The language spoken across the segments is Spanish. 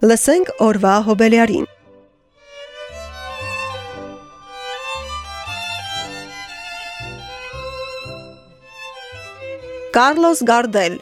Լսենք օրվա հոբելյարին։ Կարլոս Գարդել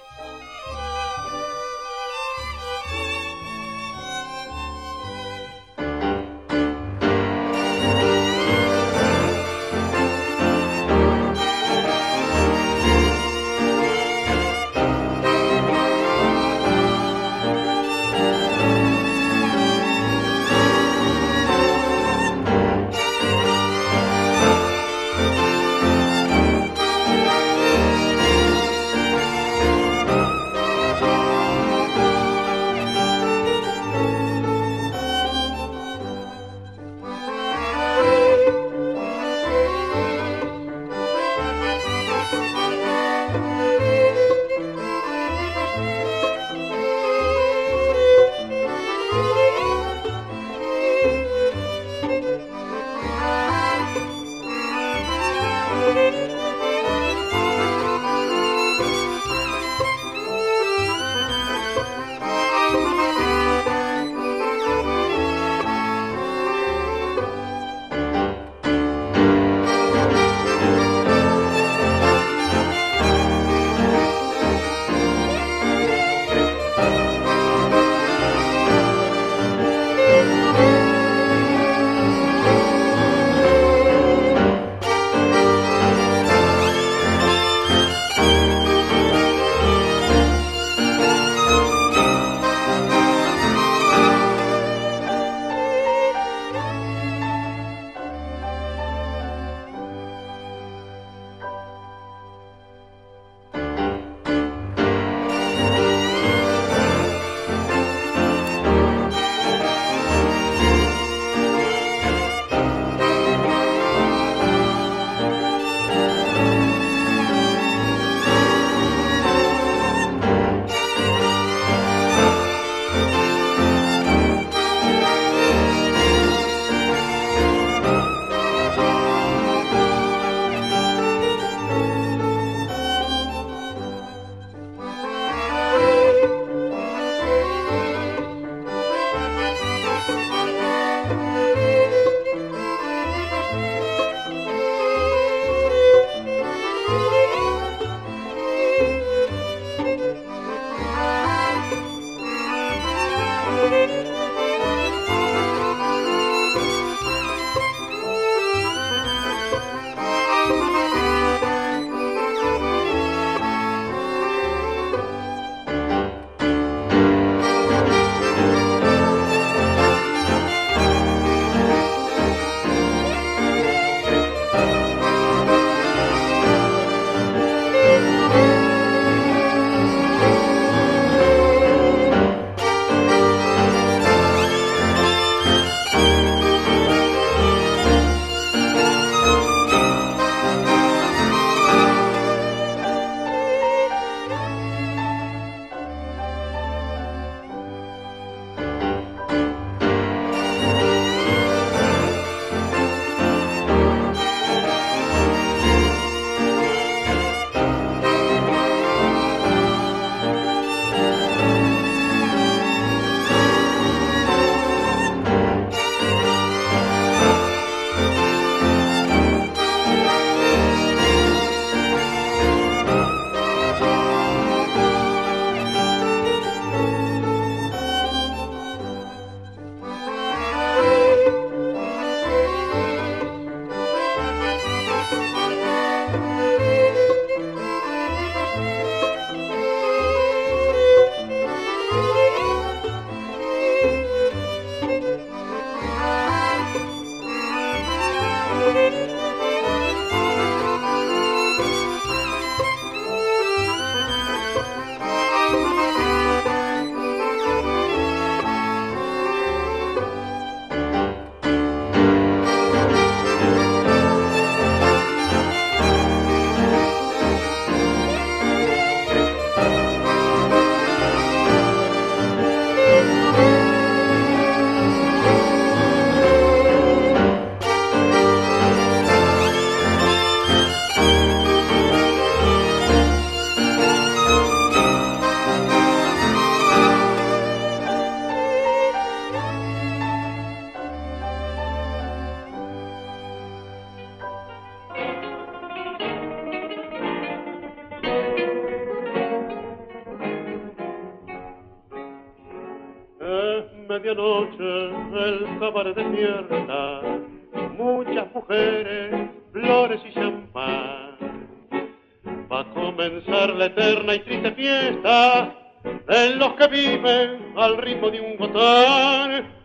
al ritmo de un botán.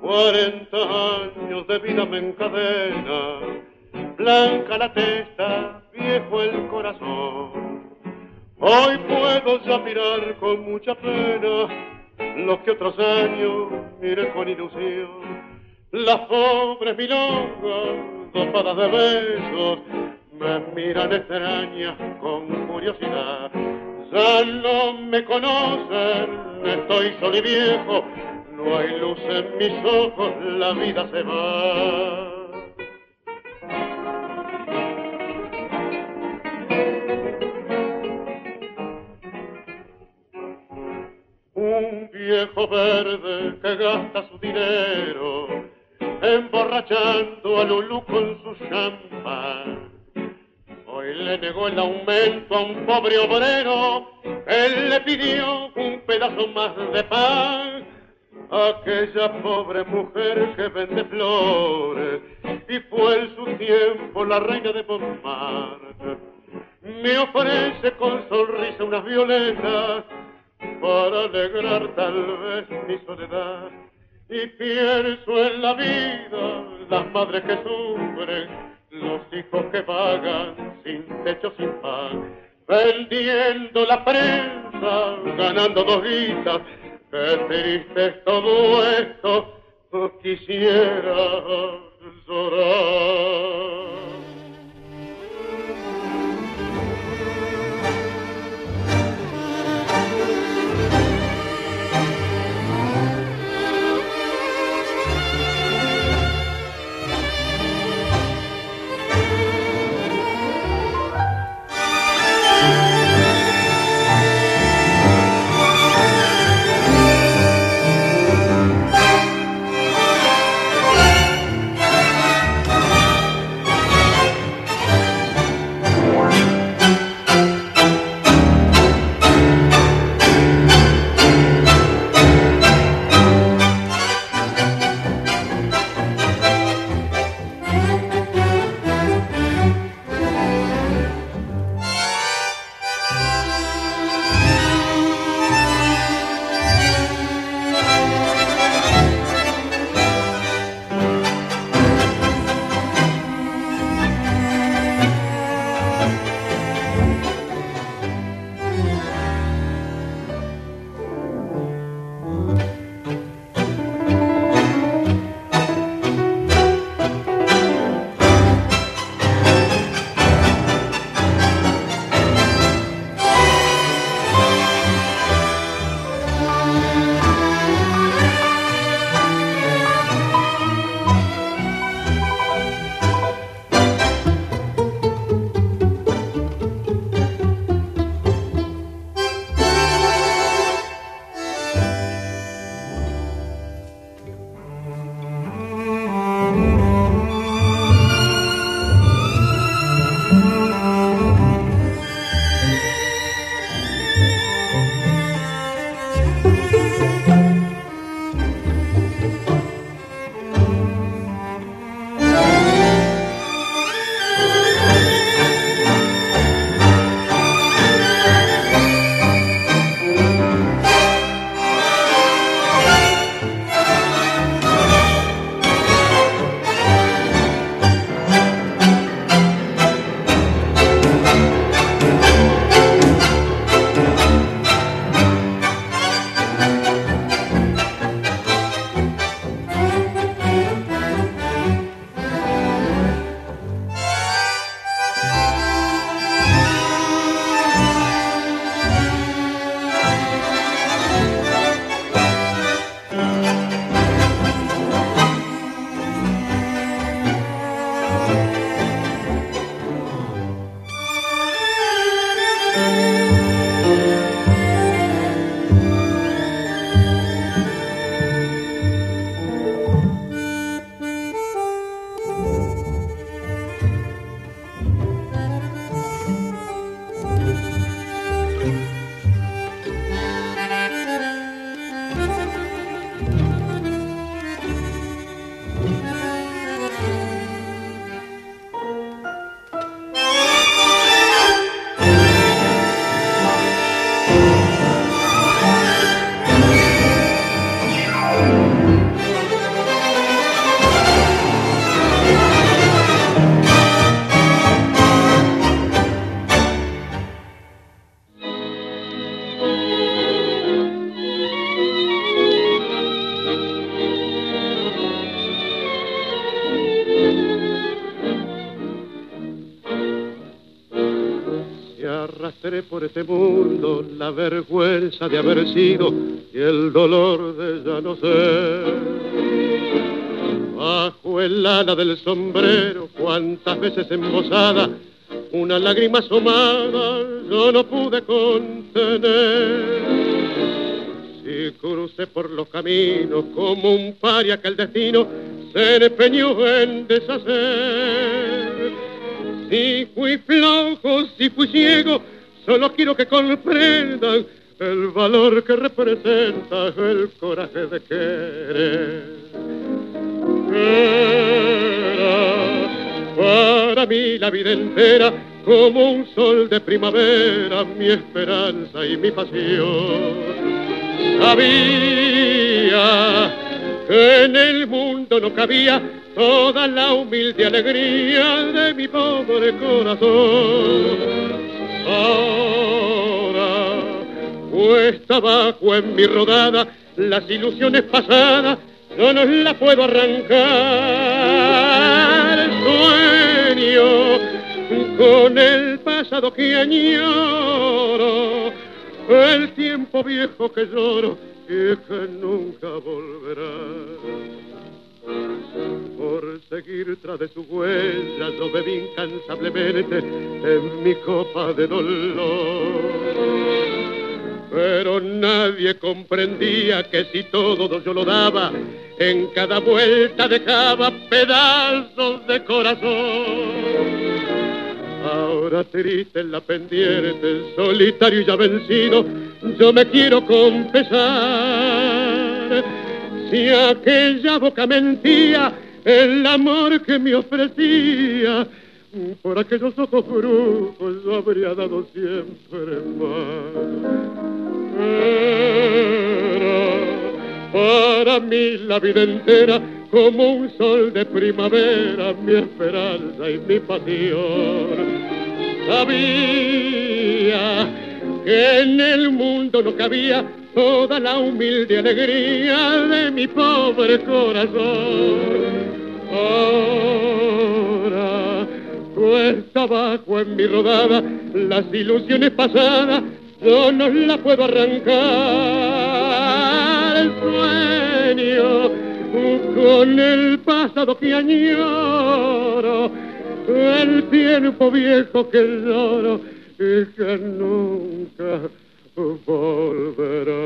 Cuarenta años de vida me encadena, blanca la testa, viejo el corazón. Hoy puedo ya mirar con mucha pena lo que otros años miré con ilusión. Las pobres milongas, dopadas de besos, me miran extrañas con curiosidad. Ya no me conocen, estoy solo y viejo, no hay luz en mis ojos, la vida se va. Un viejo verde que gasta su dinero emborrachando a Lulú con su champán. Hoy le negó el aumento a un pobre obrero, él le pidió pedazo más de pan. Aquella pobre mujer que vende flores y fue en su tiempo la reina de Montmartre. Me ofrece con sonrisa unas violetas para alegrar tal vez mi soledad. Y pienso en la vida, las madres que sufren, los hijos que vagan sin techo, sin pan, vendiendo la prensa, ganando dos guitas. Qué todo esto, quisiera llorar. Por este mundo la vergüenza de haber sido y el dolor de ya no ser. Bajo el ala del sombrero, cuántas veces embosada, una lágrima asomada yo no pude contener. Si crucé por los caminos como un paria que el destino se empeñó en deshacer. Si fui flojo, si fui ciego, solo quiero que comprendan el valor que representa el coraje de querer. Era para mí la vida entera como un sol de primavera, mi esperanza y mi pasión. Sabía que en el mundo no cabía toda la humilde alegría de mi pobre corazón. Ahora, puesta abajo en mi rodada, las ilusiones pasadas no las puedo arrancar. Sueño con el pasado que añoro, el tiempo viejo que lloro y que nunca volverá. Por seguir tras de su huella yo bebí incansablemente en mi copa de dolor pero nadie comprendía que si todo yo lo daba, en cada vuelta dejaba pedazos de corazón. Ahora triste en la pendiente, solitario y ya vencido, yo me quiero confesar. Si aquella boca mentía el amor que me ofrecía, por aquellos ojos brujos yo habría dado siempre más. Era para mí la vida entera como un sol de primavera, mi esperanza y mi pasión. Sabía que en el mundo no cabía toda la humilde alegría de mi pobre corazón. Ahora cuesta abajo en mi rodada, las ilusiones pasadas yo no las puedo arrancar. El sueño con el pasado que añoro, el tiempo viejo que lloro y que nunca volverá.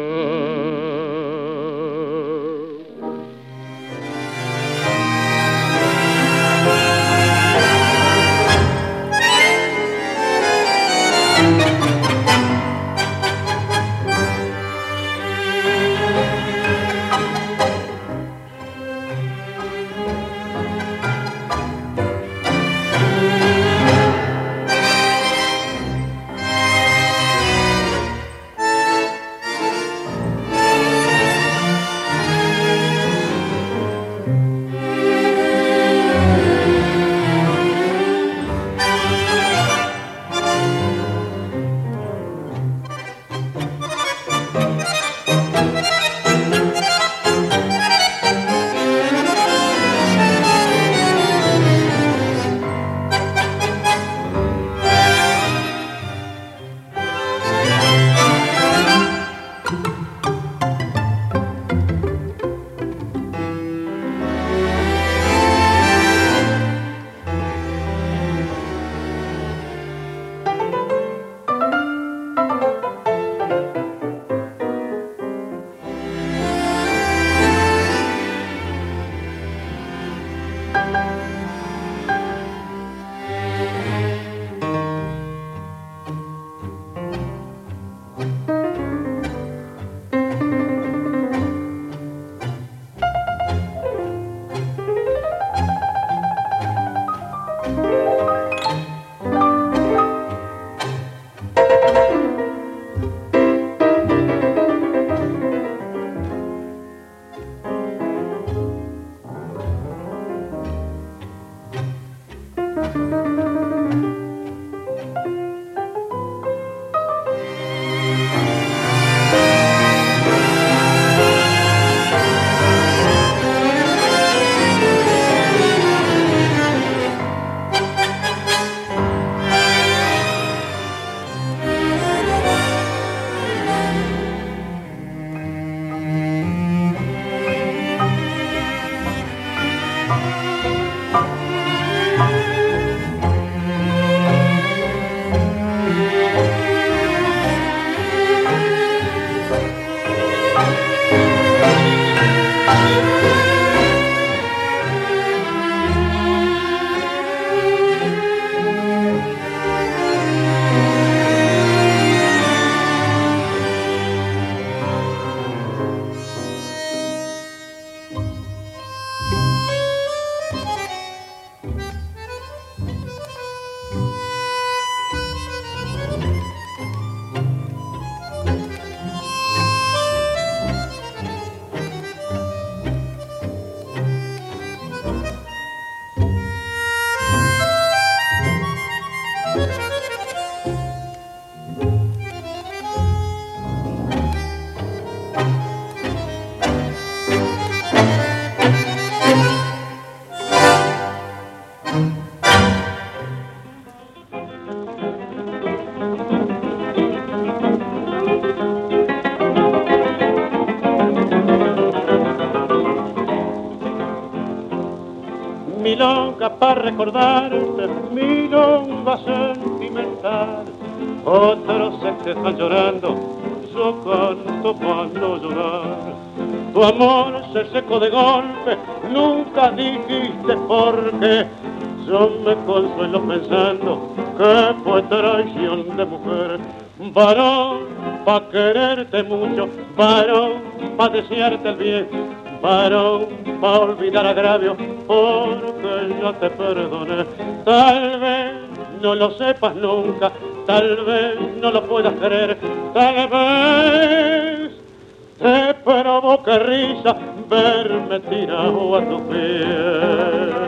Para recordarte, milonga sentimental. Otros se te están llorando, yo canto no llorar. Tu amor se secó de golpe, nunca dijiste por qué. Yo me consuelo pensando que fue traición de mujer. Varón, pa' quererte mucho, varón, pa' desearte el bien, varón, olvidar agravio, porque yo te perdoné. Tal vez no lo sepas nunca, tal vez no lo puedas creer, tal vez te provoca risa verme tirado a tu pies.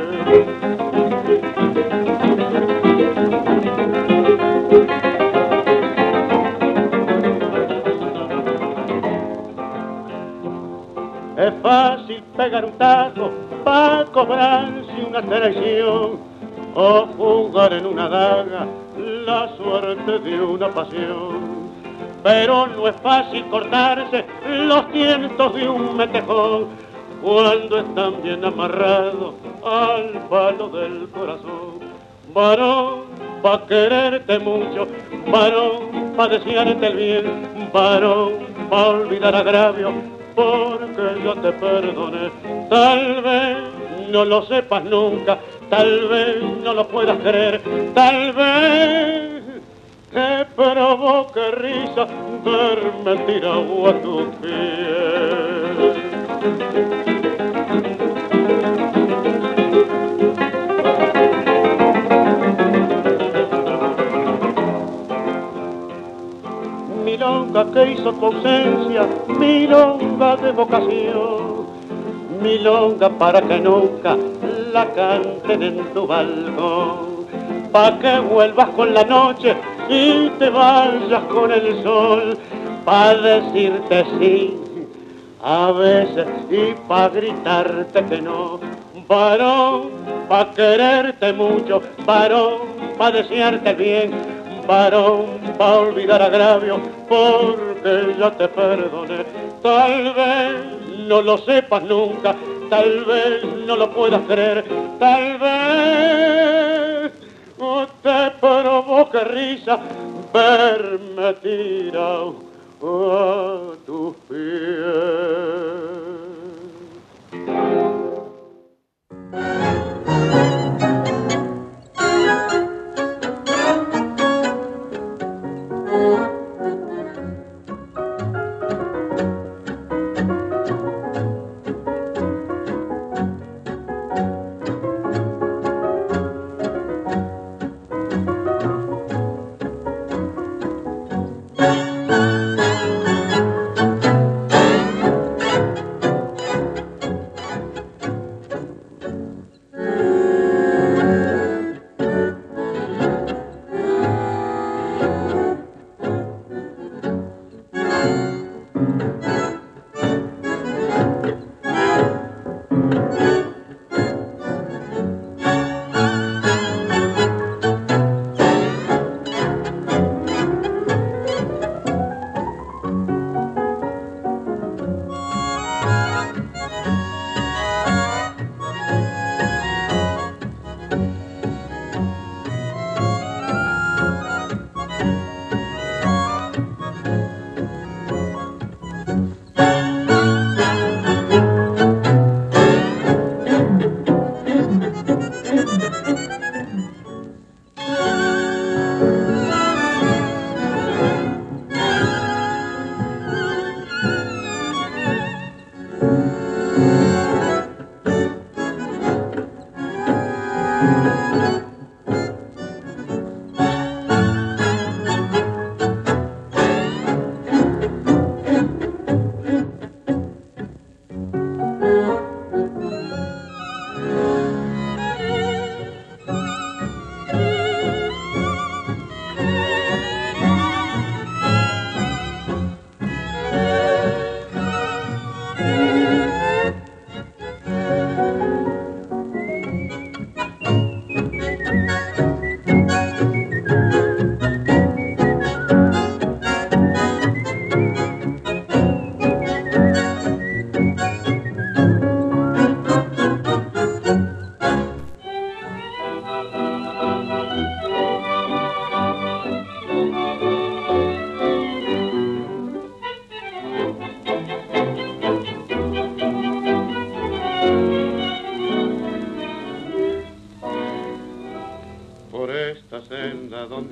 Es fácil pegar un tajo para cobrarse una traición o jugar en una daga la suerte de una pasión. Pero no es fácil cortarse los tientos de un metejón cuando están bien amarrados al palo del corazón. Varón, pa' quererte mucho, varón, pa' desearte el bien, varón, pa' olvidar agravio, porque yo te perdoné. Tal vez no lo sepas nunca, tal vez no lo puedas creer, tal vez te provoque risa verme tirado a tu pies. Que hizo tu ausencia, milonga de vocación, milonga para que nunca la canten en tu balcón, pa' que vuelvas con la noche y te vayas con el sol, pa' decirte sí a veces y pa' gritarte que no, varón, pa' quererte mucho, varón, pa' desearte bien, varón pa' olvidar agravio, porque ya te perdoné. Tal vez no lo sepas nunca, tal vez no lo puedas creer, tal vez te provoque risa verme tirado a tus pies.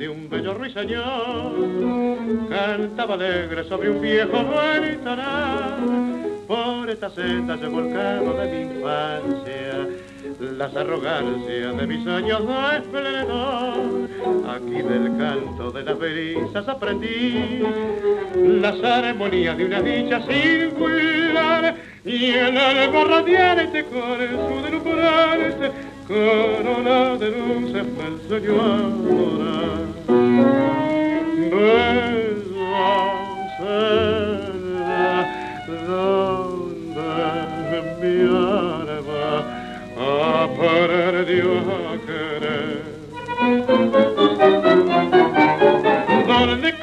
De un bello ruiseñor. Cantaba alegre sobre un viejo ventanal. Por esta senda se volcaba de mi infancia las arrogancias de mis años de esplendor. Aquí del canto de las brisas aprendí las armonías de una dicha singular y el alma radiante con su deslumbrante corona de luces me enseñó a adorar.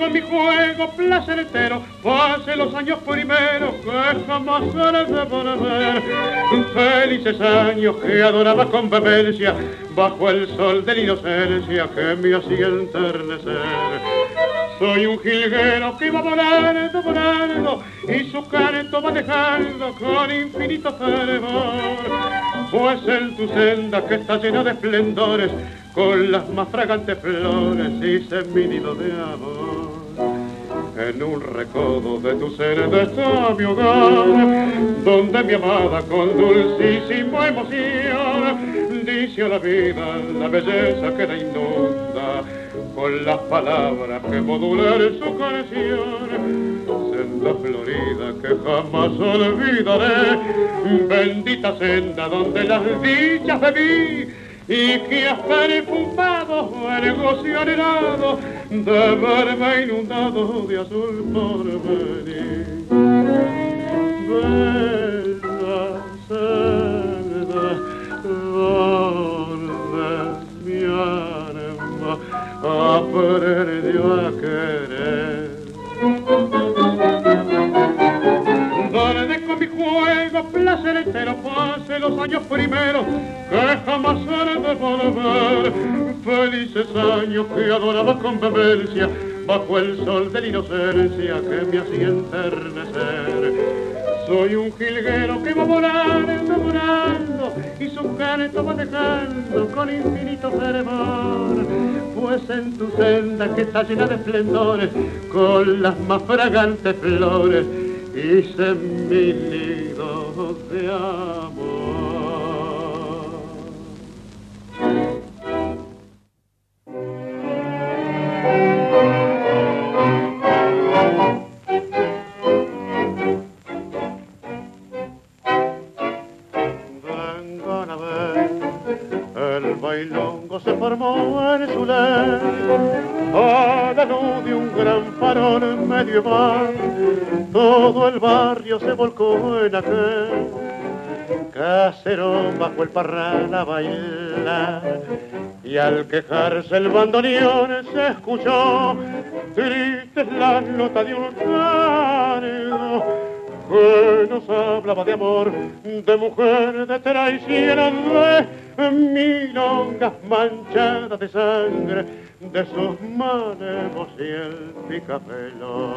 Con mi juego placentero pase los años primeros que jamás se de volver. Felices años que adoraba con vehemencia bajo el sol de la inocencia que me hacía enternecer. Soy un jilguero que va volando, volando y su canto va dejando con infinito fervor pues en tu senda que está llena de esplendores, con las más fragantes flores hice mi de amor. En un recodo de tu ser está mi hogar, donde mi amada con dulcísima emoción dice a la vida la belleza que la inunda con las palabras que modulan su canción. Senda florida que jamás olvidaré, bendita senda donde las dichas vi y que hasta el fumado el gozo anhelado de verme inundado de azul por venir. Bella senda aprendió a querer. Donde con mi juego placer entero pase los años primeros que jamás haré de volver. Felices años que adoraba con vehemencia bajo el sol de la inocencia que me hacía enternecer. Soy un jilguero que va volando, volando, y su canto va dejando con infinito fervor. Pues en tu senda que está llena de esplendores, con las más fragantes flores, hice mi nido de amor. Todo el barrio se volcó en aquel casero bajo el parral a bailar y al quejarse el bandoneón se escuchó tristes las notas de un canto que nos hablaba de amor, de mujer, de traición, de milongas manchadas de sangre, de sus manos y el picapelo.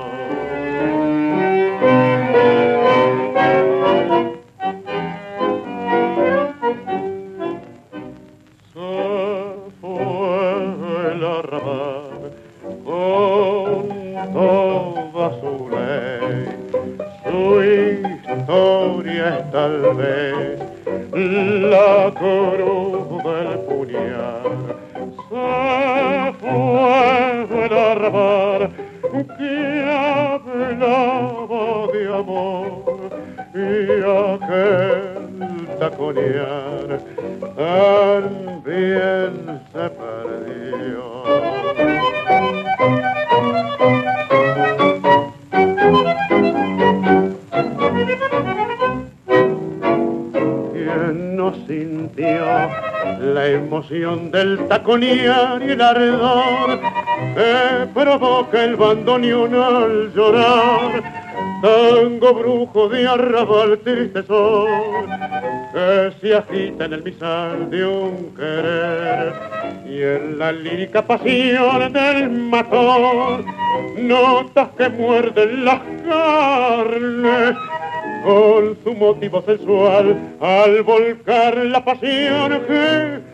Del taconear y el ardor que provoca el bandoneón al llorar. Tango brujo de arrabal triste sol que se agita en el misal de un querer y en la lírica pasión del matón notas que muerden las carnes con su motivo sensual al volcar la pasión que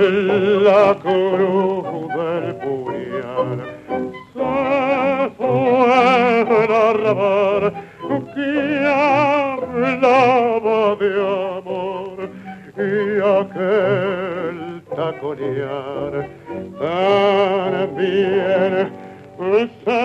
la cruz del puñal. Se fue el arrabal que hablaba de amor y aquel taconear. También se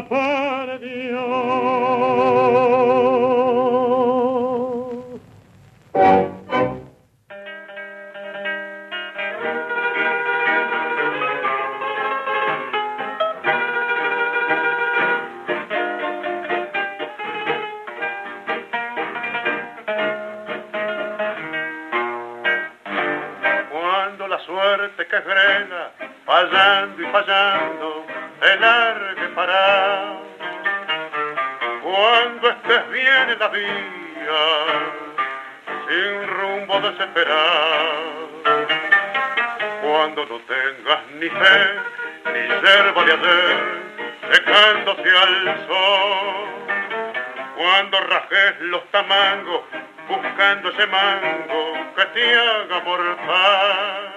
tamangos, buscando ese mango que te haga mortal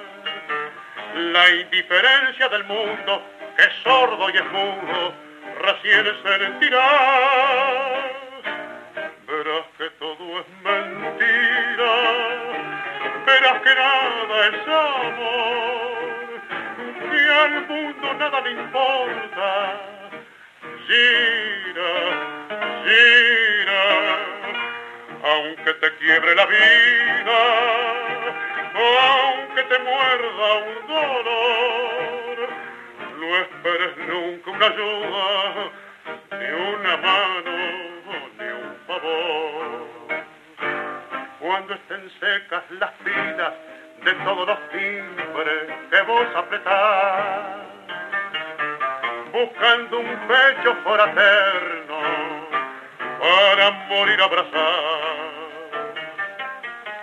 la indiferencia del mundo, que es sordo y es mudo, recién sentirá. Verás que todo es mentira, verás que nada es amor, que al mundo nada le importa. Gira, gira, aunque te quiebre la vida aunque te muerda un dolor, no esperes nunca una ayuda, ni una mano, ni un favor. Cuando estén secas las filas de todos los timbres que vos apretás, buscando un pecho fraterno para morir abrazado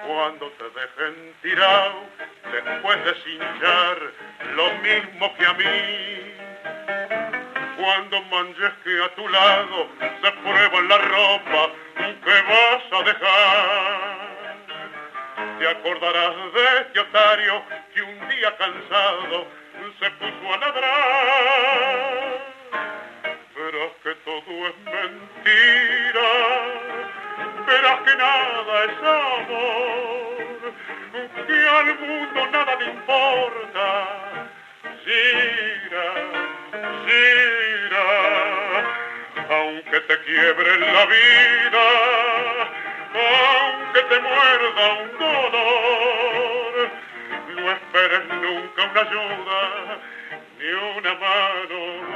cuando te dejen tirado después de cinchar lo mismo que a mí. Cuando manches que a tu lado se prueba la ropa que vas a dejar. Te acordarás de este otario que un día cansado se puso a ladrar. Verás que todo es mentira verás que nada es amor, que al mundo nada le importa. Gira, gira, aunque te quiebre la vida, aunque te muerda un dolor, no esperes nunca una ayuda, ni una mano.